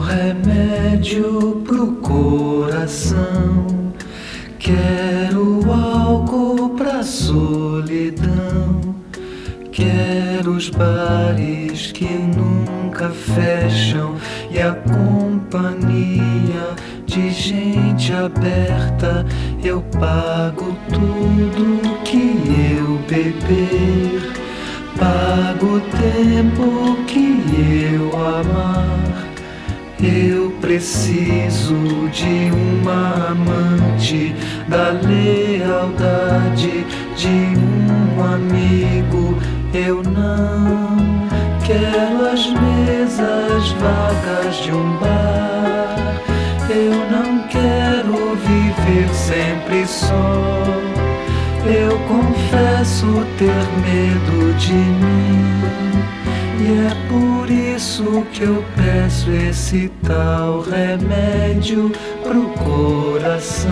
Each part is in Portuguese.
remédio pro coração. Quero álcool pra solidão. Quero os bares que nunca fecham e a companhia de gente aberta. Eu pago tudo que eu beber, pago o tempo que eu amar. Eu preciso de uma amante, da lealdade de um amigo. Eu não quero as mesas vagas de um bar. Eu não quero viver sempre só. Eu confesso ter medo de mim. E é por isso que eu peço esse tal remédio pro coração.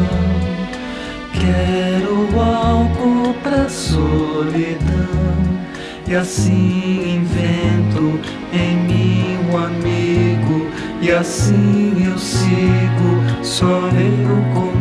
Quero álcool pra solidão. E assim invento em mim um amigo. E assim eu sigo, só eu eu.